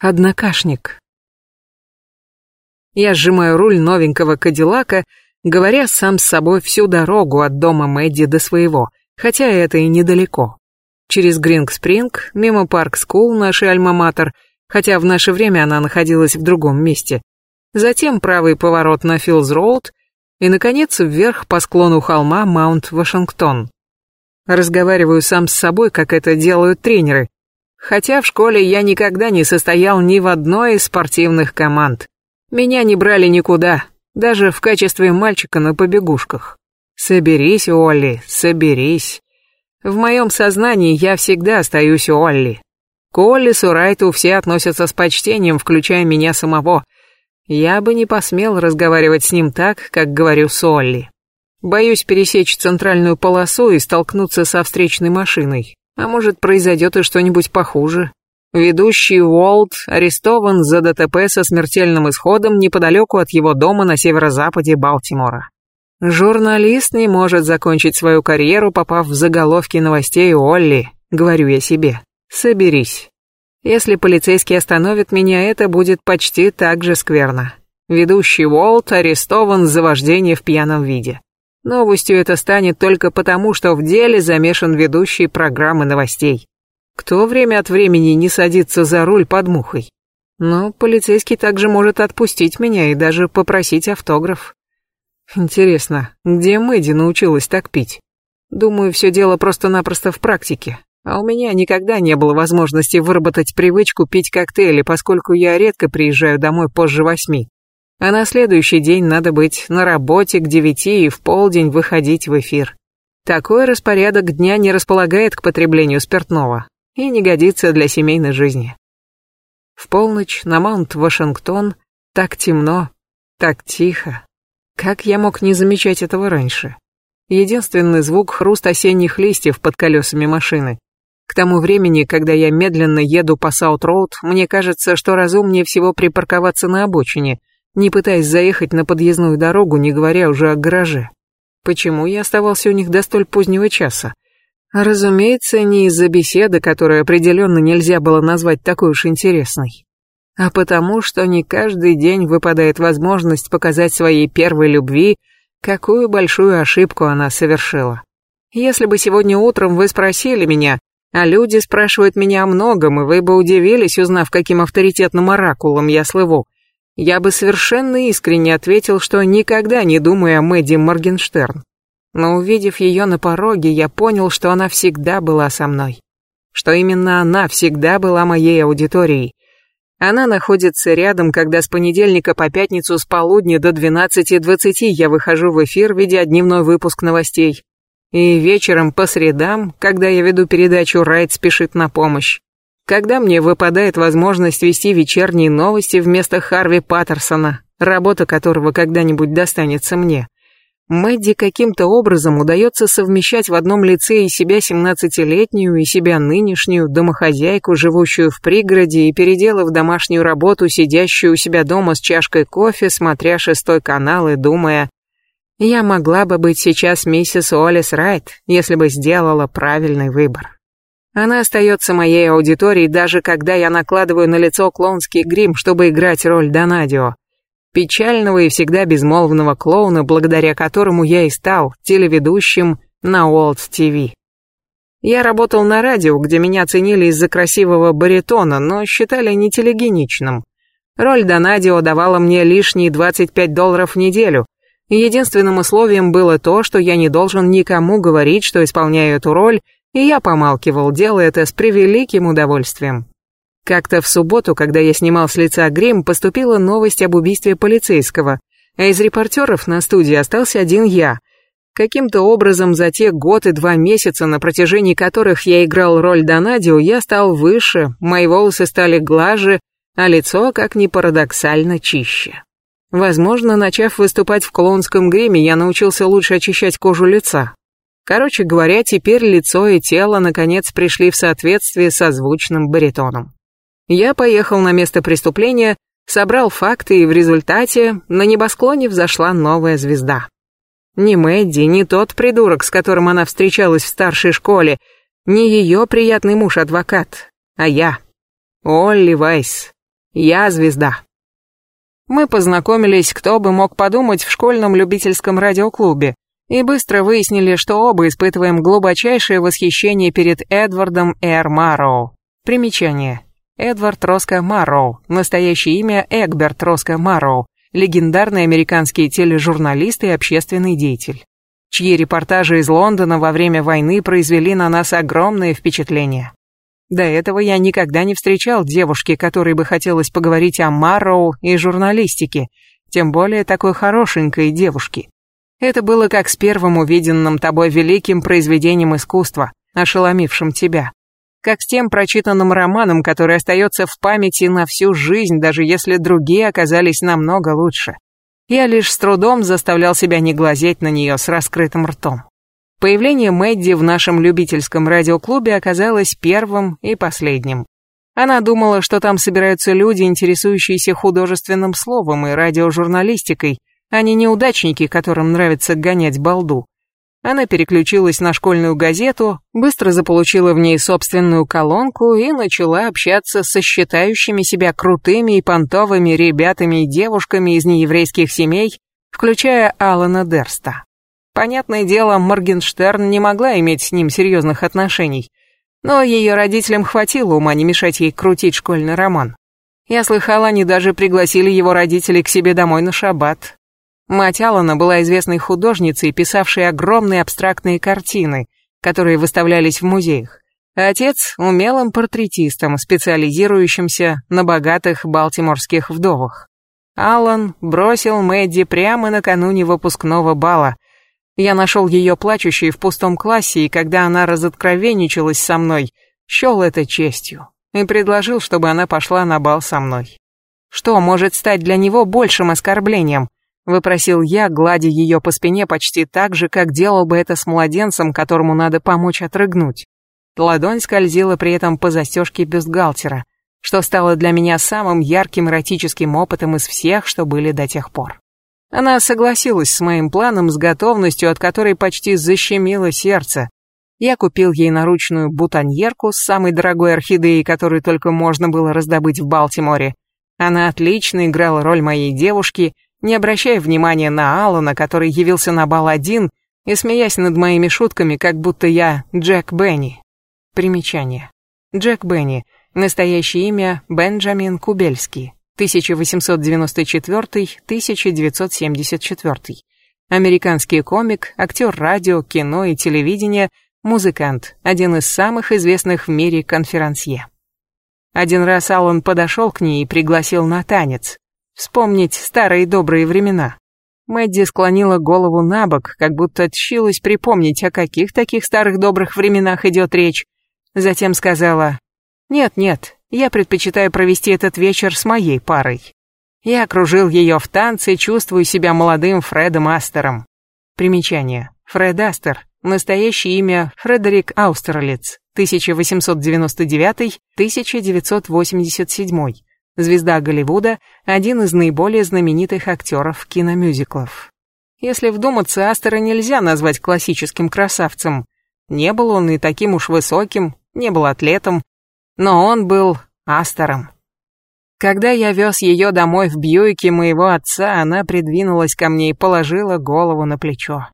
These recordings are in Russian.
Однокашник. Я сжимаю руль новенького Кадиллака, говоря сам с собой всю дорогу от дома Мэдди до своего, хотя это и недалеко. Через Грин-Спринг, мимо Парк-Скул, нашей Альма-Матер, хотя в наше время она находилась в другом месте. Затем правый поворот на Филз-Роуд и, наконец, вверх по склону холма Маунт-Вашингтон. Разговариваю сам с собой, как это делают тренеры, Хотя в школе я никогда не состоял ни в одной из спортивных команд. Меня не брали никуда, даже в качестве мальчика на побегушках. Соберись, Олли, соберись. В моем сознании я всегда остаюсь Олли. К Олли Сурайту все относятся с почтением, включая меня самого. Я бы не посмел разговаривать с ним так, как говорю с Олли. Боюсь пересечь центральную полосу и столкнуться со встречной машиной. А может, произойдет и что-нибудь похуже. Ведущий Уолт арестован за ДТП со смертельным исходом неподалеку от его дома на северо-западе Балтимора. Журналист не может закончить свою карьеру, попав в заголовки новостей Олли, говорю я себе. Соберись. Если полицейский остановит меня, это будет почти так же скверно. Ведущий Уолт арестован за вождение в пьяном виде. Новостью это станет только потому, что в деле замешан ведущий программы новостей. Кто время от времени не садится за руль под мухой? Но полицейский также может отпустить меня и даже попросить автограф. Интересно, где Мэдди научилась так пить? Думаю, все дело просто-напросто в практике. А у меня никогда не было возможности выработать привычку пить коктейли, поскольку я редко приезжаю домой позже восьми а на следующий день надо быть на работе к девяти и в полдень выходить в эфир. Такой распорядок дня не располагает к потреблению спиртного и не годится для семейной жизни. В полночь на Маунт-Вашингтон так темно, так тихо. Как я мог не замечать этого раньше? Единственный звук — хруст осенних листьев под колесами машины. К тому времени, когда я медленно еду по Саут-Роуд, мне кажется, что разумнее всего припарковаться на обочине, не пытаясь заехать на подъездную дорогу, не говоря уже о гараже. Почему я оставался у них до столь позднего часа? Разумеется, не из-за беседы, которую определенно нельзя было назвать такой уж интересной, а потому, что не каждый день выпадает возможность показать своей первой любви, какую большую ошибку она совершила. Если бы сегодня утром вы спросили меня, а люди спрашивают меня о многом, и вы бы удивились, узнав, каким авторитетным оракулом я слыву, я бы совершенно искренне ответил, что никогда не думаю о Мэдди Моргенштерн. Но увидев ее на пороге, я понял, что она всегда была со мной. Что именно она всегда была моей аудиторией. Она находится рядом, когда с понедельника по пятницу с полудня до 12.20 я выхожу в эфир, ведя дневной выпуск новостей. И вечером по средам, когда я веду передачу «Райт спешит на помощь». Когда мне выпадает возможность вести вечерние новости вместо Харви Паттерсона, работа которого когда-нибудь достанется мне. Мэдди каким-то образом удается совмещать в одном лице и себя семнадцатилетнюю, и себя нынешнюю домохозяйку, живущую в пригороде и переделав домашнюю работу, сидящую у себя дома с чашкой кофе, смотря шестой канал и думая, «Я могла бы быть сейчас миссис Уоллес Райт, если бы сделала правильный выбор». Она остается моей аудиторией даже когда я накладываю на лицо клоунский грим, чтобы играть роль Донадио. Печального и всегда безмолвного клоуна, благодаря которому я и стал телеведущим на Уолт ТВ. Я работал на радио, где меня ценили из-за красивого баритона, но считали нетелегеничным. Роль Донадио давала мне лишние 25 долларов в неделю. Единственным условием было то, что я не должен никому говорить, что исполняю эту роль, и я помалкивал, делая это с превеликим удовольствием. Как-то в субботу, когда я снимал с лица грим, поступила новость об убийстве полицейского, а из репортеров на студии остался один я. Каким-то образом за те год и два месяца, на протяжении которых я играл роль Донадио, я стал выше, мои волосы стали глаже, а лицо, как ни парадоксально, чище. Возможно, начав выступать в клоунском гриме, я научился лучше очищать кожу лица. Короче говоря, теперь лицо и тело наконец пришли в соответствие со звучным баритоном. Я поехал на место преступления, собрал факты, и в результате на небосклоне взошла новая звезда. Не Мэдди, не тот придурок, с которым она встречалась в старшей школе, не ее приятный муж-адвокат, а я. Олли Вайс. Я звезда. Мы познакомились, кто бы мог подумать, в школьном любительском радиоклубе, и быстро выяснили, что оба испытываем глубочайшее восхищение перед Эдвардом Эр Марроу. Примечание. Эдвард Роско Марроу, настоящее имя Эгберт Роско Марроу, легендарный американский тележурналист и общественный деятель, чьи репортажи из Лондона во время войны произвели на нас огромное впечатление. До этого я никогда не встречал девушки, которой бы хотелось поговорить о Марроу и журналистике, тем более такой хорошенькой девушки. Это было как с первым увиденным тобой великим произведением искусства, ошеломившим тебя. Как с тем прочитанным романом, который остается в памяти на всю жизнь, даже если другие оказались намного лучше. Я лишь с трудом заставлял себя не глазеть на нее с раскрытым ртом. Появление Мэдди в нашем любительском радиоклубе оказалось первым и последним. Она думала, что там собираются люди, интересующиеся художественным словом и радиожурналистикой, а не неудачники, которым нравится гонять балду. Она переключилась на школьную газету, быстро заполучила в ней собственную колонку и начала общаться со считающими себя крутыми и понтовыми ребятами и девушками из нееврейских семей, включая Алана Дерста. Понятное дело, Моргенштерн не могла иметь с ним серьезных отношений, но ее родителям хватило ума не мешать ей крутить школьный роман. Я слыхала, они даже пригласили его родителей к себе домой на шаббат. Мать Алана была известной художницей, писавшей огромные абстрактные картины, которые выставлялись в музеях. Отец – умелым портретистом, специализирующимся на богатых балтиморских вдовах. Алан бросил Мэдди прямо накануне выпускного бала – я нашел ее плачущей в пустом классе, и когда она разоткровенничалась со мной, счел это честью и предложил, чтобы она пошла на бал со мной. Что может стать для него большим оскорблением? Выпросил я, гладя ее по спине почти так же, как делал бы это с младенцем, которому надо помочь отрыгнуть. Ладонь скользила при этом по застежке бюстгальтера, что стало для меня самым ярким эротическим опытом из всех, что были до тех пор. Она согласилась с моим планом с готовностью, от которой почти защемило сердце. Я купил ей наручную бутоньерку с самой дорогой орхидеей, которую только можно было раздобыть в Балтиморе. Она отлично играла роль моей девушки, не обращая внимания на Алана, который явился на бал один и смеясь над моими шутками, как будто я Джек Бенни. Примечание. Джек Бенни. Настоящее имя Бенджамин Кубельский. 1894-1974. Американский комик, актер радио, кино и телевидения, музыкант, один из самых известных в мире конферансье. Один раз Аллан подошел к ней и пригласил на танец. Вспомнить старые добрые времена. Мэдди склонила голову на бок, как будто тщилась припомнить, о каких таких старых добрых временах идет речь. Затем сказала, «Нет-нет, я предпочитаю провести этот вечер с моей парой. Я окружил ее в танце, чувствую себя молодым Фредом Астером. Примечание. Фред Астер. Настоящее имя Фредерик Аустерлиц. 1899-1987. Звезда Голливуда, один из наиболее знаменитых актеров киномюзиклов. Если вдуматься, Астера нельзя назвать классическим красавцем. Не был он и таким уж высоким, не был атлетом, но он был Астером. Когда я вез ее домой в Бьюике моего отца, она придвинулась ко мне и положила голову на плечо.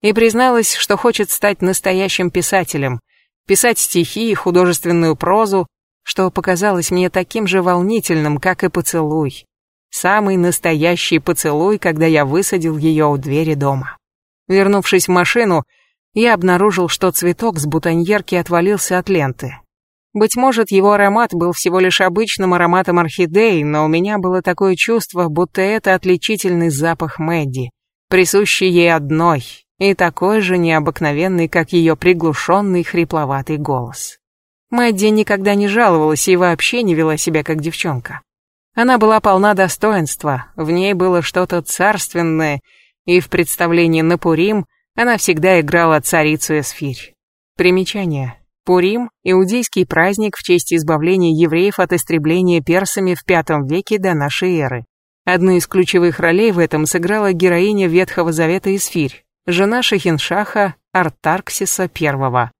И призналась, что хочет стать настоящим писателем, писать стихи и художественную прозу, что показалось мне таким же волнительным, как и поцелуй. Самый настоящий поцелуй, когда я высадил ее у двери дома. Вернувшись в машину, я обнаружил, что цветок с бутоньерки отвалился от ленты. Быть может, его аромат был всего лишь обычным ароматом орхидей, но у меня было такое чувство, будто это отличительный запах Мэдди, присущий ей одной, и такой же необыкновенный, как ее приглушенный хрипловатый голос. Мэдди никогда не жаловалась и вообще не вела себя как девчонка. Она была полна достоинства, в ней было что-то царственное, и в представлении на Пурим она всегда играла царицу Эсфирь. Примечание. Пурим – иудейский праздник в честь избавления евреев от истребления персами в V веке до нашей эры. Одну из ключевых ролей в этом сыграла героиня Ветхого Завета Исфирь, жена Шахиншаха Артарксиса I.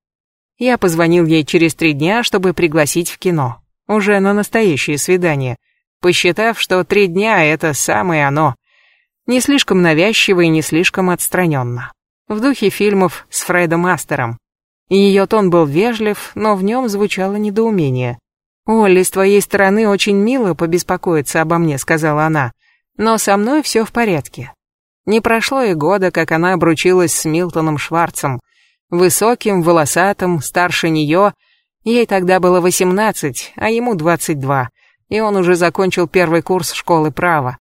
Я позвонил ей через три дня, чтобы пригласить в кино. Уже на настоящее свидание. посчитав, что три дня — это самое оно. Не слишком навязчиво и не слишком отстраненно. В духе фильмов с Фредом Астером. Ее тон был вежлив, но в нем звучало недоумение. «Олли, с твоей стороны очень мило побеспокоиться обо мне», — сказала она. «Но со мной все в порядке». Не прошло и года, как она обручилась с Милтоном Шварцем. Высоким, волосатым, старше нее. Ей тогда было восемнадцать, а ему двадцать два, и он уже закончил первый курс школы права.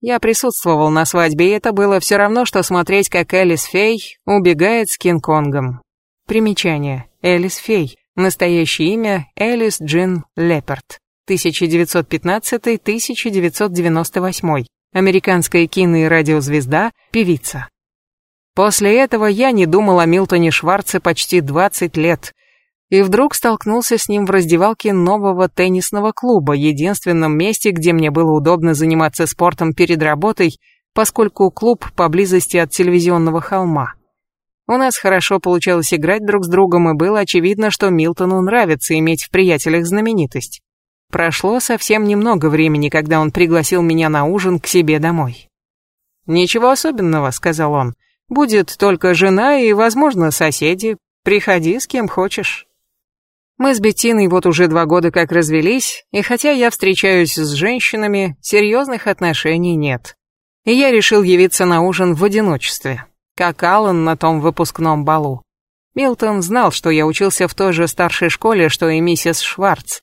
Я присутствовал на свадьбе, и это было все равно, что смотреть, как Элис Фей убегает с Кинг-Конгом. Примечание. Элис Фей. Настоящее имя Элис Джин Леперт. 1915-1998. Американская кино- и радиозвезда, певица. После этого я не думал о Милтоне Шварце почти 20 лет. И вдруг столкнулся с ним в раздевалке нового теннисного клуба, единственном месте, где мне было удобно заниматься спортом перед работой, поскольку клуб поблизости от телевизионного холма. У нас хорошо получалось играть друг с другом, и было очевидно, что Милтону нравится иметь в приятелях знаменитость. Прошло совсем немного времени, когда он пригласил меня на ужин к себе домой. «Ничего особенного», — сказал он. «Будет только жена и, возможно, соседи. Приходи с кем хочешь». Мы с Беттиной вот уже два года как развелись, и хотя я встречаюсь с женщинами, серьезных отношений нет. И я решил явиться на ужин в одиночестве как Аллан на том выпускном балу. Милтон знал, что я учился в той же старшей школе, что и миссис Шварц,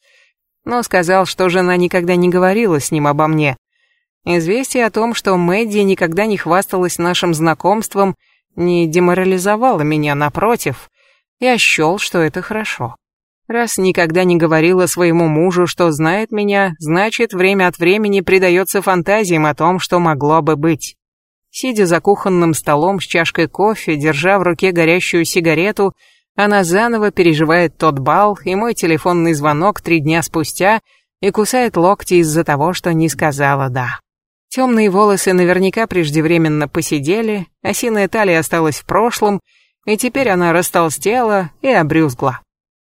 но сказал, что жена никогда не говорила с ним обо мне. Известие о том, что Мэдди никогда не хвасталась нашим знакомством, не деморализовало меня, напротив. Я счел, что это хорошо. Раз никогда не говорила своему мужу, что знает меня, значит, время от времени предается фантазиям о том, что могло бы быть. Сидя за кухонным столом с чашкой кофе, держа в руке горящую сигарету, она заново переживает тот бал и мой телефонный звонок три дня спустя и кусает локти из-за того, что не сказала «да». Темные волосы наверняка преждевременно посидели, осиная талия осталась в прошлом, и теперь она растолстела и обрюзгла.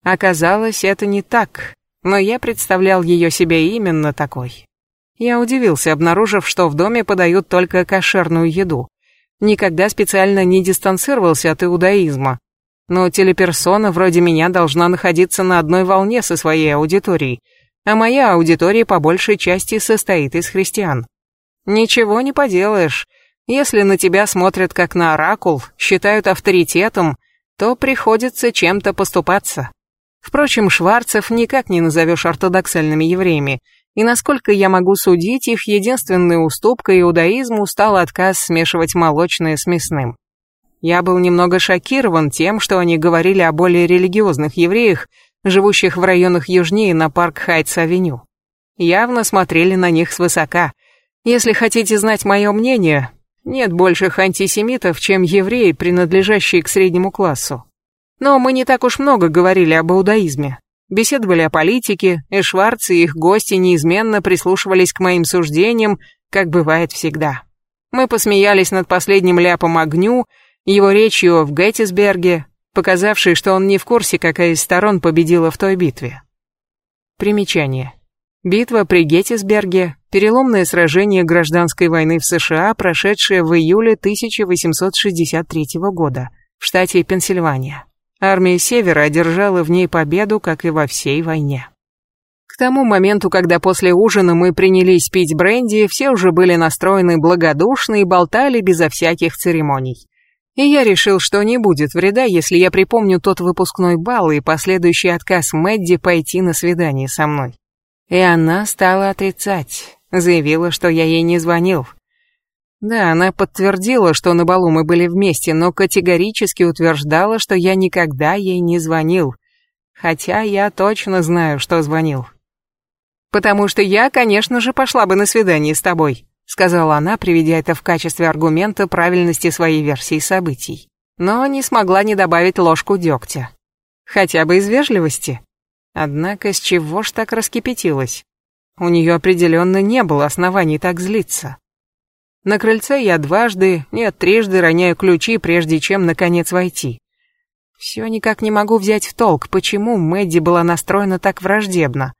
Оказалось, это не так, но я представлял ее себе именно такой. Я удивился, обнаружив, что в доме подают только кошерную еду. Никогда специально не дистанцировался от иудаизма. Но телеперсона вроде меня должна находиться на одной волне со своей аудиторией, а моя аудитория по большей части состоит из христиан. Ничего не поделаешь. Если на тебя смотрят как на оракул, считают авторитетом, то приходится чем-то поступаться. Впрочем, Шварцев никак не назовешь ортодоксальными евреями, и насколько я могу судить, их единственной уступкой иудаизму стал отказ смешивать молочное с мясным. Я был немного шокирован тем, что они говорили о более религиозных евреях, живущих в районах южнее на парк Хайтс-авеню. Явно смотрели на них свысока. Если хотите знать мое мнение, нет больших антисемитов, чем евреи, принадлежащие к среднему классу. Но мы не так уж много говорили об иудаизме. Беседовали о политике, и Шварц и их гости неизменно прислушивались к моим суждениям, как бывает всегда. Мы посмеялись над последним ляпом огню, его речью в Геттисберге, показавшей, что он не в курсе, какая из сторон победила в той битве. Примечание. Битва при Геттисберге – переломное сражение гражданской войны в США, прошедшее в июле 1863 года в штате Пенсильвания. Армия Севера одержала в ней победу, как и во всей войне. К тому моменту, когда после ужина мы принялись пить бренди, все уже были настроены благодушно и болтали безо всяких церемоний. И я решил, что не будет вреда, если я припомню тот выпускной бал и последующий отказ Мэдди пойти на свидание со мной. И она стала отрицать, заявила, что я ей не звонил, да, она подтвердила, что на балу мы были вместе, но категорически утверждала, что я никогда ей не звонил. Хотя я точно знаю, что звонил. «Потому что я, конечно же, пошла бы на свидание с тобой», сказала она, приведя это в качестве аргумента правильности своей версии событий. Но не смогла не добавить ложку дегтя. Хотя бы из вежливости. Однако с чего ж так раскипятилась? У нее определенно не было оснований так злиться. На крыльце я дважды, нет, трижды роняю ключи, прежде чем, наконец, войти. Все никак не могу взять в толк, почему Мэдди была настроена так враждебно.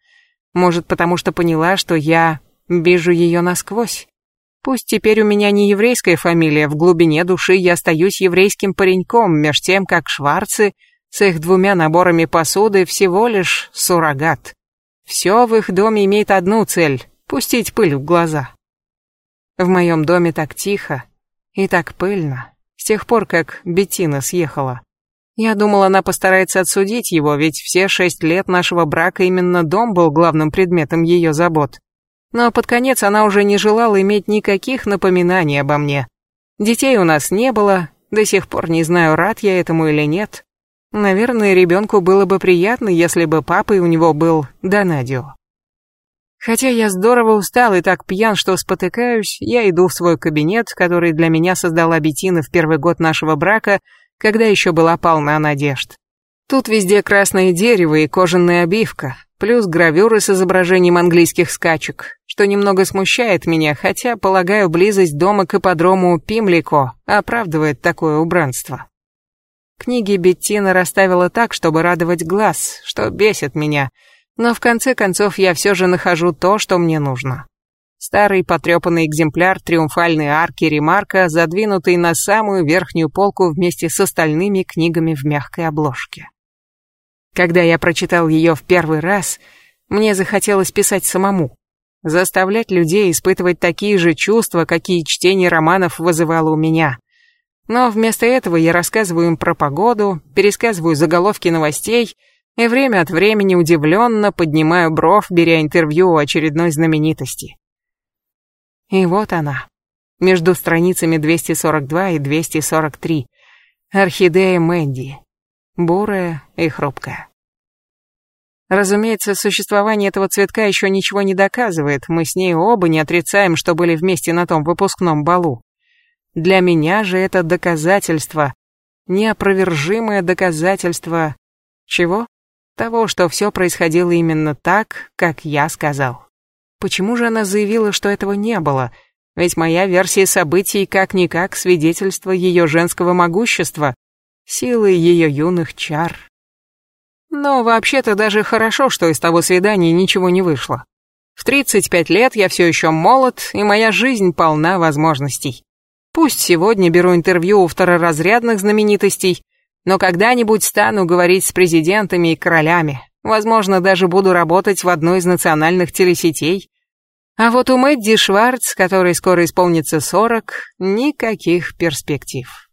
Может, потому что поняла, что я вижу ее насквозь. Пусть теперь у меня не еврейская фамилия, в глубине души я остаюсь еврейским пареньком, меж тем, как Шварцы с их двумя наборами посуды всего лишь суррогат. Все в их доме имеет одну цель — пустить пыль в глаза. В моем доме так тихо и так пыльно, с тех пор, как Беттина съехала. Я думал, она постарается отсудить его, ведь все шесть лет нашего брака именно дом был главным предметом ее забот. Но под конец она уже не желала иметь никаких напоминаний обо мне. Детей у нас не было, до сих пор не знаю, рад я этому или нет. Наверное, ребенку было бы приятно, если бы папой у него был Донадио. Хотя я здорово устал и так пьян, что спотыкаюсь, я иду в свой кабинет, который для меня создала Бетина в первый год нашего брака, когда еще была полна надежд. Тут везде красное дерево и кожаная обивка, плюс гравюры с изображением английских скачек, что немного смущает меня, хотя, полагаю, близость дома к ипподрому Пимлико оправдывает такое убранство. Книги Беттина расставила так, чтобы радовать глаз, что бесит меня, но в конце концов я все же нахожу то, что мне нужно. Старый потрепанный экземпляр триумфальной арки Ремарка, задвинутый на самую верхнюю полку вместе с остальными книгами в мягкой обложке. Когда я прочитал ее в первый раз, мне захотелось писать самому, заставлять людей испытывать такие же чувства, какие чтение романов вызывало у меня. Но вместо этого я рассказываю им про погоду, пересказываю заголовки новостей и время от времени удивленно поднимаю бровь, беря интервью у очередной знаменитости. И вот она, между страницами 242 и 243. Орхидея Мэнди. Бурая и хрупкая. Разумеется, существование этого цветка еще ничего не доказывает, мы с ней оба не отрицаем, что были вместе на том выпускном балу. Для меня же это доказательство, неопровержимое доказательство чего? Того, что все происходило именно так, как я сказал. Почему же она заявила, что этого не было? Ведь моя версия событий как-никак свидетельство ее женского могущества, силы ее юных чар. Но вообще-то даже хорошо, что из того свидания ничего не вышло. В 35 лет я все еще молод, и моя жизнь полна возможностей. Пусть сегодня беру интервью у второразрядных знаменитостей, но когда-нибудь стану говорить с президентами и королями. Возможно, даже буду работать в одной из национальных телесетей. А вот у Мэдди Шварц, которой скоро исполнится 40, никаких перспектив.